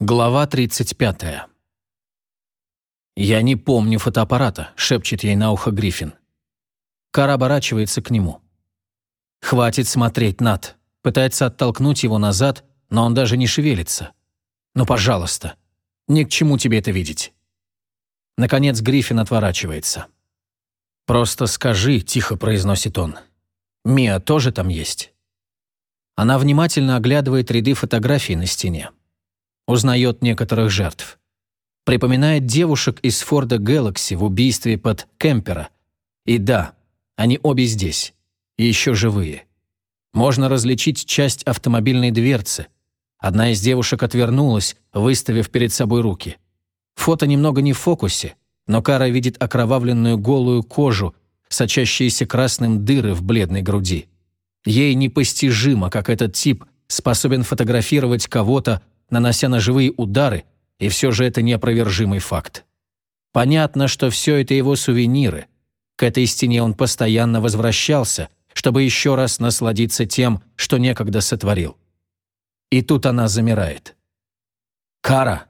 Глава 35. «Я не помню фотоаппарата», — шепчет ей на ухо Гриффин. Кара оборачивается к нему. «Хватит смотреть, Над. Пытается оттолкнуть его назад, но он даже не шевелится. «Ну, пожалуйста. Ни к чему тебе это видеть». Наконец Гриффин отворачивается. «Просто скажи», — тихо произносит он. «Мия тоже там есть?» Она внимательно оглядывает ряды фотографий на стене. Узнает некоторых жертв. Припоминает девушек из Форда Galaxy в убийстве под Кемпера. И да, они обе здесь. И еще живые. Можно различить часть автомобильной дверцы. Одна из девушек отвернулась, выставив перед собой руки. Фото немного не в фокусе, но Кара видит окровавленную голую кожу, сочащиеся красным дыры в бледной груди. Ей непостижимо, как этот тип способен фотографировать кого-то, нанося ножевые удары, и все же это неопровержимый факт. Понятно, что все это его сувениры. К этой стене он постоянно возвращался, чтобы еще раз насладиться тем, что некогда сотворил. И тут она замирает. «Кара!»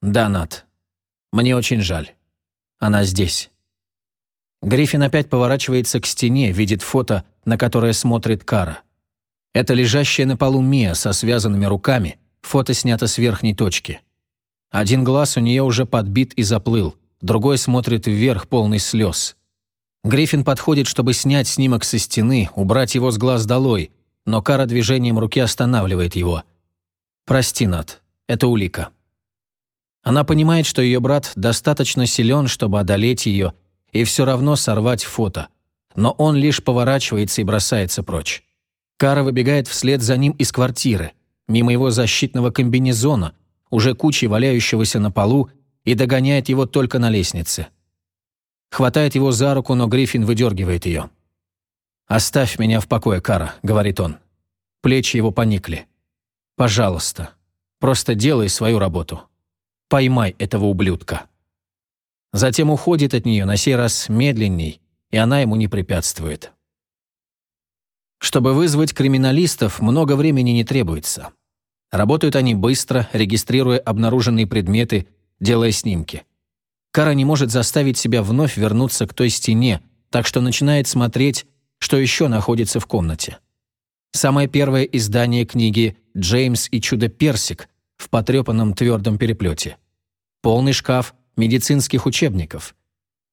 «Да, Нат. Мне очень жаль. Она здесь». Гриффин опять поворачивается к стене, видит фото, на которое смотрит Кара. Это лежащая на полу Мия со связанными руками, Фото снято с верхней точки. Один глаз у нее уже подбит и заплыл, другой смотрит вверх, полный слез. Гриффин подходит, чтобы снять снимок со стены, убрать его с глаз долой, но Кара движением руки останавливает его. «Прости, Нат, это улика». Она понимает, что ее брат достаточно силен, чтобы одолеть ее, и все равно сорвать фото. Но он лишь поворачивается и бросается прочь. Кара выбегает вслед за ним из квартиры мимо его защитного комбинезона, уже кучей валяющегося на полу, и догоняет его только на лестнице. Хватает его за руку, но Гриффин выдергивает ее. «Оставь меня в покое, Кара», — говорит он. Плечи его поникли. «Пожалуйста, просто делай свою работу. Поймай этого ублюдка». Затем уходит от нее, на сей раз медленней, и она ему не препятствует. Чтобы вызвать криминалистов, много времени не требуется. Работают они быстро, регистрируя обнаруженные предметы, делая снимки. Кара не может заставить себя вновь вернуться к той стене, так что начинает смотреть, что еще находится в комнате. Самое первое издание книги «Джеймс и чудо-персик» в потрепанном твердом переплете. Полный шкаф медицинских учебников.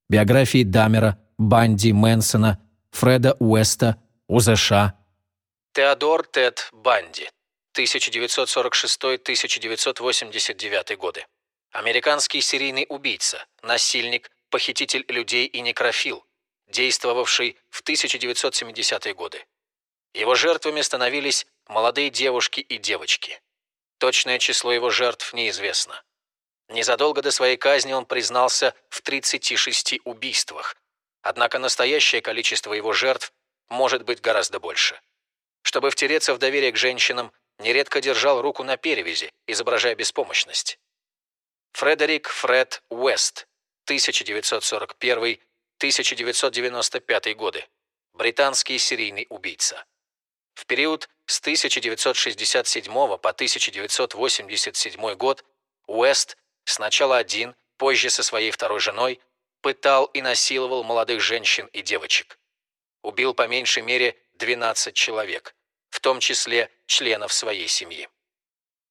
Биографии Дамера, Банди, Мэнсона, Фреда Уэста, УЗШ. Теодор Тед Банди, 1946-1989 годы. Американский серийный убийца, насильник, похититель людей и некрофил, действовавший в 1970-е годы. Его жертвами становились молодые девушки и девочки. Точное число его жертв неизвестно. Незадолго до своей казни он признался в 36 убийствах, однако настоящее количество его жертв может быть гораздо больше. Чтобы втереться в доверие к женщинам, нередко держал руку на перевязи, изображая беспомощность. Фредерик Фред Уэст, 1941-1995 годы. Британский серийный убийца. В период с 1967 по 1987 год Уэст сначала один, позже со своей второй женой, пытал и насиловал молодых женщин и девочек убил по меньшей мере 12 человек, в том числе членов своей семьи.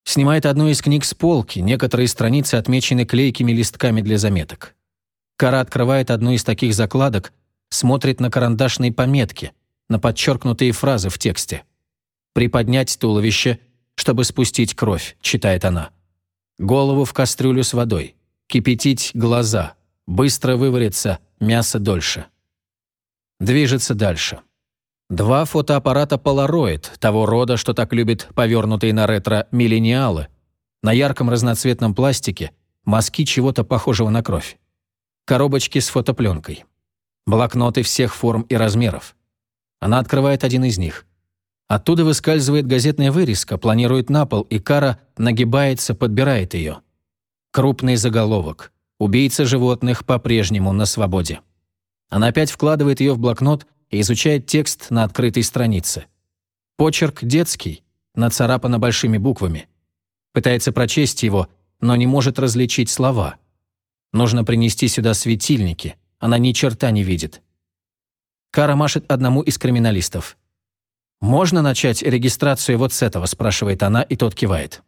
Снимает одну из книг с полки, некоторые страницы отмечены клейкими листками для заметок. Кара открывает одну из таких закладок, смотрит на карандашные пометки, на подчеркнутые фразы в тексте. «Приподнять туловище, чтобы спустить кровь», — читает она. «Голову в кастрюлю с водой. Кипятить глаза. Быстро выварится, мясо дольше». Движется дальше. Два фотоаппарата Polaroid, того рода, что так любят повернутые на ретро миллениалы. На ярком разноцветном пластике мазки чего-то похожего на кровь. Коробочки с фотопленкой. Блокноты всех форм и размеров. Она открывает один из них. Оттуда выскальзывает газетная вырезка, планирует на пол, и Кара нагибается, подбирает ее. Крупный заголовок. Убийца животных по-прежнему на свободе. Она опять вкладывает ее в блокнот и изучает текст на открытой странице. Почерк детский, нацарапано большими буквами. Пытается прочесть его, но не может различить слова. Нужно принести сюда светильники. Она ни черта не видит. Кара машет одному из криминалистов. «Можно начать регистрацию вот с этого?» – спрашивает она, и тот кивает.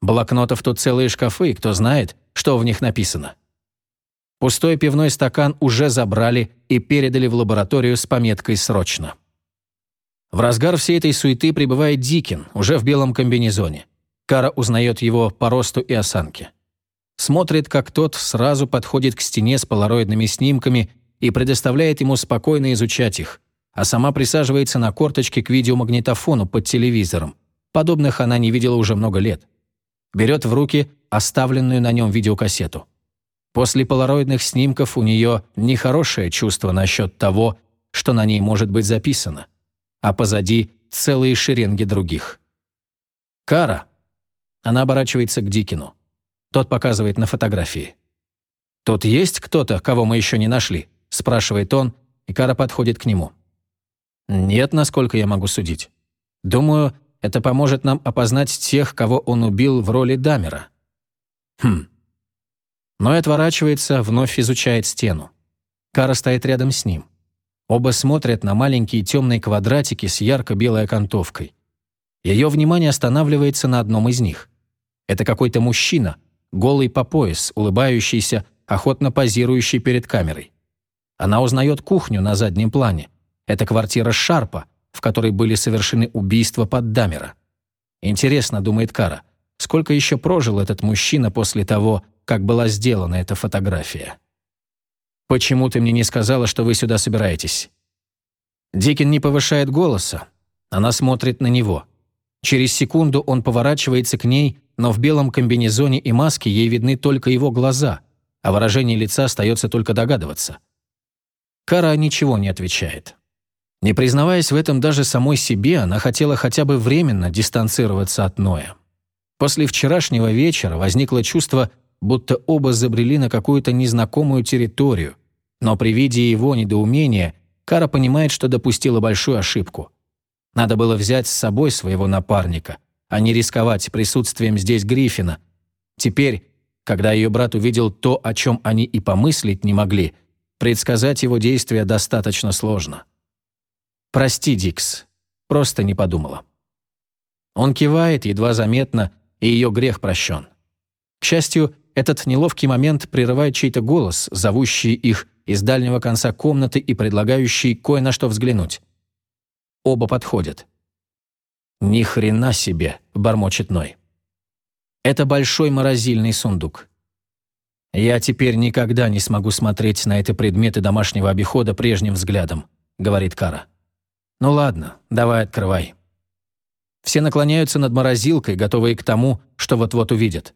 Блокнотов тут целые шкафы, кто знает, что в них написано. Пустой пивной стакан уже забрали и передали в лабораторию с пометкой «Срочно». В разгар всей этой суеты прибывает Дикин, уже в белом комбинезоне. Кара узнает его по росту и осанке. Смотрит, как тот сразу подходит к стене с полароидными снимками и предоставляет ему спокойно изучать их, а сама присаживается на корточке к видеомагнитофону под телевизором. Подобных она не видела уже много лет. Берет в руки оставленную на нем видеокассету. После полароидных снимков у нее нехорошее чувство насчет того, что на ней может быть записано, а позади целые шеренги других. «Кара!» Она оборачивается к Дикину. Тот показывает на фотографии. «Тут есть кто-то, кого мы еще не нашли?» – спрашивает он, и Кара подходит к нему. «Нет, насколько я могу судить. Думаю, это поможет нам опознать тех, кого он убил в роли Дамера». «Хм». Но и отворачивается, вновь изучает стену. Кара стоит рядом с ним. Оба смотрят на маленькие темные квадратики с ярко-белой окантовкой. Ее внимание останавливается на одном из них. Это какой-то мужчина, голый по пояс, улыбающийся, охотно позирующий перед камерой. Она узнает кухню на заднем плане. Это квартира Шарпа, в которой были совершены убийства под Дамера. Интересно, думает Кара, сколько еще прожил этот мужчина после того, как была сделана эта фотография. «Почему ты мне не сказала, что вы сюда собираетесь?» Дикин не повышает голоса. Она смотрит на него. Через секунду он поворачивается к ней но в белом комбинезоне и маске ей видны только его глаза, а выражение лица остается только догадываться. Кара ничего не отвечает. Не признаваясь в этом даже самой себе, она хотела хотя бы временно дистанцироваться от Ноя. После вчерашнего вечера возникло чувство, будто оба забрели на какую-то незнакомую территорию, но при виде его недоумения Кара понимает, что допустила большую ошибку. Надо было взять с собой своего напарника – а не рисковать присутствием здесь Гриффина. Теперь, когда ее брат увидел то, о чем они и помыслить не могли, предсказать его действия достаточно сложно. «Прости, Дикс, просто не подумала». Он кивает, едва заметно, и ее грех прощен. К счастью, этот неловкий момент прерывает чей-то голос, зовущий их из дальнего конца комнаты и предлагающий кое на что взглянуть. Оба подходят. «Ни хрена себе!» – бормочет Ной. Это большой морозильный сундук. «Я теперь никогда не смогу смотреть на эти предметы домашнего обихода прежним взглядом», – говорит Кара. «Ну ладно, давай открывай». Все наклоняются над морозилкой, готовые к тому, что вот-вот увидят.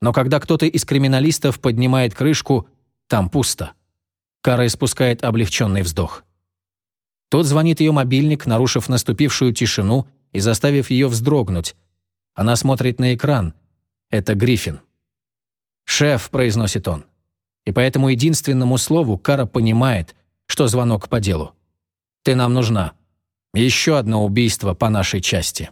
Но когда кто-то из криминалистов поднимает крышку, там пусто. Кара испускает облегченный вздох. Тут звонит ее мобильник, нарушив наступившую тишину – и заставив ее вздрогнуть. Она смотрит на экран. Это Гриффин. «Шеф», — произносит он. И по этому единственному слову Кара понимает, что звонок по делу. «Ты нам нужна. Еще одно убийство по нашей части».